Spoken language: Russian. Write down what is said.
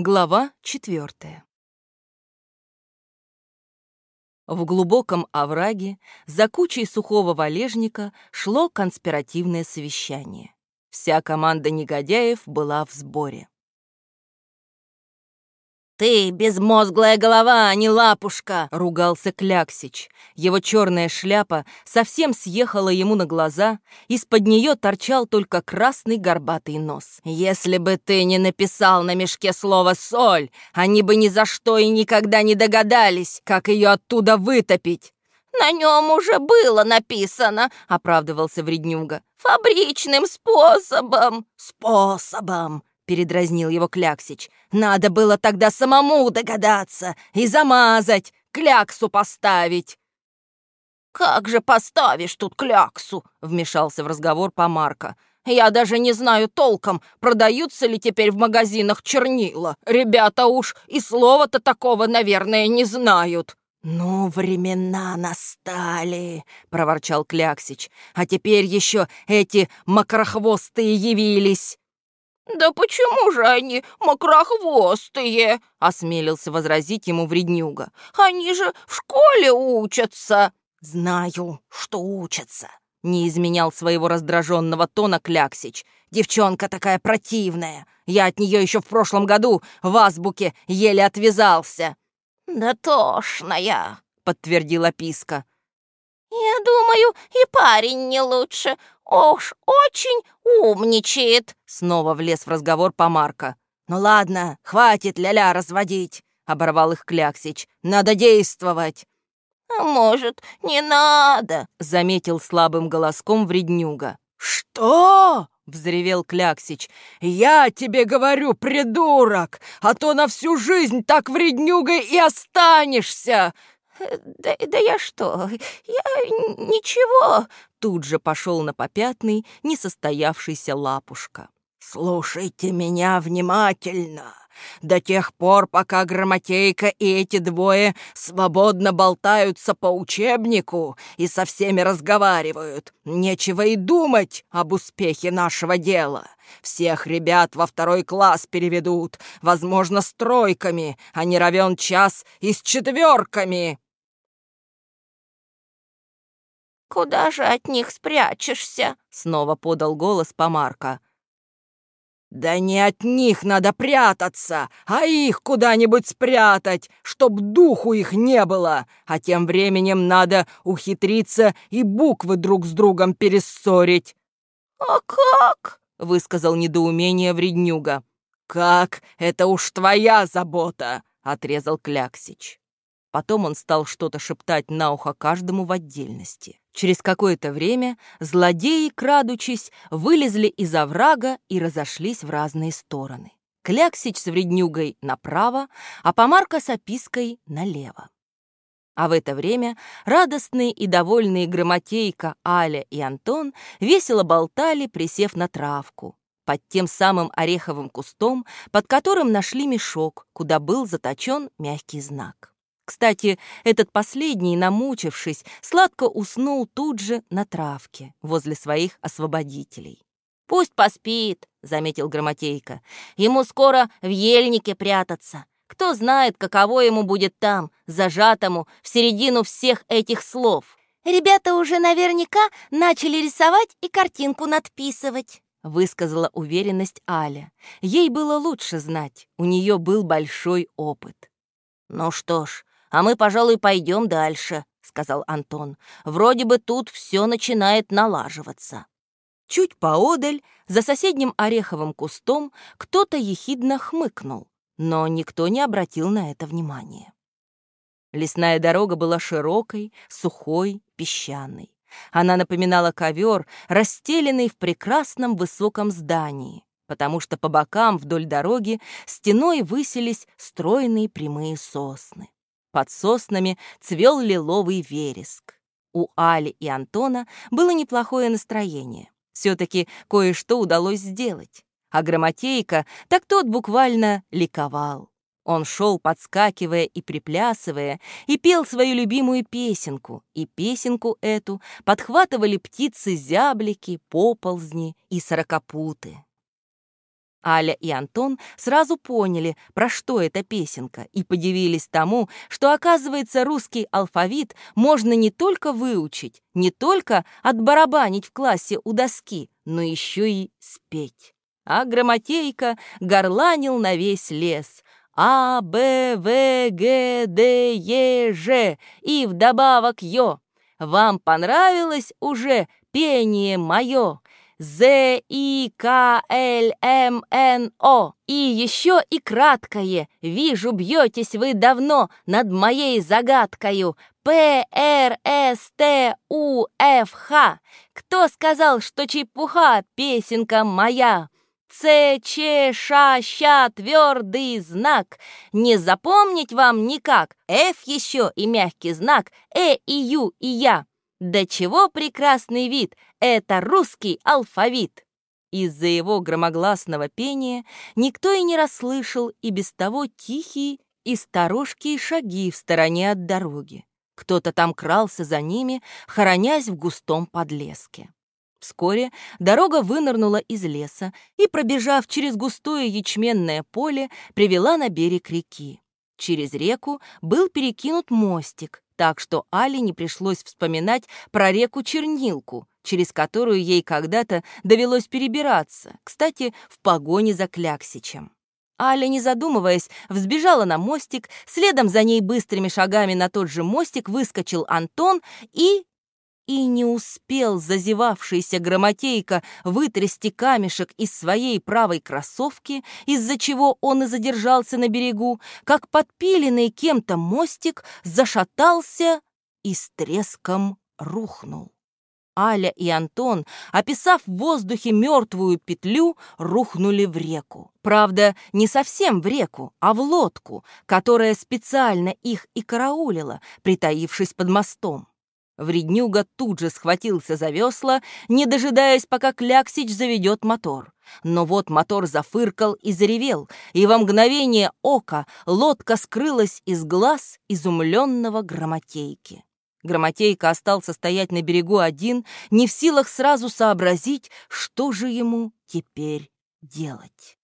Глава четвертая. В глубоком овраге за кучей сухого валежника шло конспиративное совещание. Вся команда негодяев была в сборе. «Ты безмозглая голова, а не лапушка!» — ругался Кляксич. Его черная шляпа совсем съехала ему на глаза, из-под нее торчал только красный горбатый нос. «Если бы ты не написал на мешке слово «соль», они бы ни за что и никогда не догадались, как ее оттуда вытопить!» «На нем уже было написано», — оправдывался вреднюга. «Фабричным способом». «Способом», передразнил его Кляксич. «Надо было тогда самому догадаться и замазать, кляксу поставить». «Как же поставишь тут кляксу?» — вмешался в разговор Помарка. «Я даже не знаю толком, продаются ли теперь в магазинах чернила. Ребята уж и слова-то такого, наверное, не знают». «Ну, времена настали», — проворчал Кляксич. «А теперь еще эти макрохвостые явились». «Да почему же они мокрохвостые?» — осмелился возразить ему вреднюга. «Они же в школе учатся!» «Знаю, что учатся!» — не изменял своего раздраженного тона Кляксич. «Девчонка такая противная! Я от нее еще в прошлом году в азбуке еле отвязался!» «Да тошная!» — подтвердила Писка. «Я думаю, и парень не лучше. Уж очень умничает!» Снова влез в разговор Помарка. «Ну ладно, хватит ля-ля разводить!» — оборвал их Кляксич. «Надо действовать!» «А может, не надо?» — заметил слабым голоском вреднюга. «Что?» — взревел Кляксич. «Я тебе говорю, придурок, а то на всю жизнь так вреднюгой и останешься!» «Да, да я что? Я ничего!» Тут же пошел на попятный несостоявшийся лапушка. «Слушайте меня внимательно!» До тех пор, пока Грамотейка и эти двое свободно болтаются по учебнику и со всеми разговаривают, нечего и думать об успехе нашего дела. Всех ребят во второй класс переведут, возможно, с тройками, а не равен час и с четверками. «Куда же от них спрячешься?» — снова подал голос Помарка. «Да не от них надо прятаться, а их куда-нибудь спрятать, чтоб духу их не было, а тем временем надо ухитриться и буквы друг с другом перессорить». «А как?» — высказал недоумение вреднюга. «Как? Это уж твоя забота!» — отрезал Кляксич. Потом он стал что-то шептать на ухо каждому в отдельности. Через какое-то время злодеи, крадучись, вылезли из оврага и разошлись в разные стороны. Кляксич с вреднюгой направо, а Помарка с опиской налево. А в это время радостные и довольные Громотейка, Аля и Антон весело болтали, присев на травку, под тем самым ореховым кустом, под которым нашли мешок, куда был заточен мягкий знак. Кстати, этот последний, намучившись, сладко уснул тут же на травке возле своих освободителей. «Пусть поспит», — заметил Громотейка. «Ему скоро в ельнике прятаться. Кто знает, каково ему будет там, зажатому, в середину всех этих слов». «Ребята уже наверняка начали рисовать и картинку надписывать», — высказала уверенность Аля. Ей было лучше знать, у нее был большой опыт. «Ну что ж, а мы, пожалуй, пойдем дальше», — сказал Антон. «Вроде бы тут все начинает налаживаться». Чуть поодаль, за соседним ореховым кустом, кто-то ехидно хмыкнул, но никто не обратил на это внимания. Лесная дорога была широкой, сухой, песчаной. Она напоминала ковер, расстеленный в прекрасном высоком здании, потому что по бокам вдоль дороги стеной высились стройные прямые сосны. Под соснами цвел лиловый вереск. У Али и Антона было неплохое настроение. Все-таки кое-что удалось сделать. А Громотейка, так тот буквально ликовал. Он шел, подскакивая и приплясывая, и пел свою любимую песенку, и песенку эту подхватывали птицы-зяблики, поползни и сорокопуты. Аля и Антон сразу поняли, про что эта песенка, и подивились тому, что, оказывается, русский алфавит можно не только выучить, не только отбарабанить в классе у доски, но еще и спеть. А грамотейка горланил на весь лес. А, Б, В, Г, Д, Е, Ж и вдобавок Ё. Вам понравилось уже пение мое? З, И, еще и краткое. Вижу, бьетесь вы давно над моей загадкою. П, Р, С, Т, У, Ф, Х. Кто сказал, что чепуха, песенка моя? Ц, Ч, Ш, Щ, твердый знак. Не запомнить вам никак. Ф еще и мягкий знак. Э и Ю и Я. Да чего прекрасный вид! Это русский алфавит! Из-за его громогласного пения никто и не расслышал и без того тихие и сторожкие шаги в стороне от дороги. Кто-то там крался за ними, хоронясь в густом подлеске. Вскоре дорога вынырнула из леса и, пробежав через густое ячменное поле, привела на берег реки. Через реку был перекинут мостик, так что Али не пришлось вспоминать про реку Чернилку, через которую ей когда-то довелось перебираться, кстати, в погоне за Кляксичем. Аля, не задумываясь, взбежала на мостик, следом за ней быстрыми шагами на тот же мостик выскочил Антон и и не успел зазевавшийся грамотейка вытрясти камешек из своей правой кроссовки, из-за чего он и задержался на берегу, как подпиленный кем-то мостик зашатался и с треском рухнул. Аля и Антон, описав в воздухе мертвую петлю, рухнули в реку. Правда, не совсем в реку, а в лодку, которая специально их и караулила, притаившись под мостом. Вреднюга тут же схватился за весла, не дожидаясь, пока Кляксич заведет мотор. Но вот мотор зафыркал и заревел, и во мгновение ока лодка скрылась из глаз изумленного грамотейки. Грамотейка остался стоять на берегу один, не в силах сразу сообразить, что же ему теперь делать.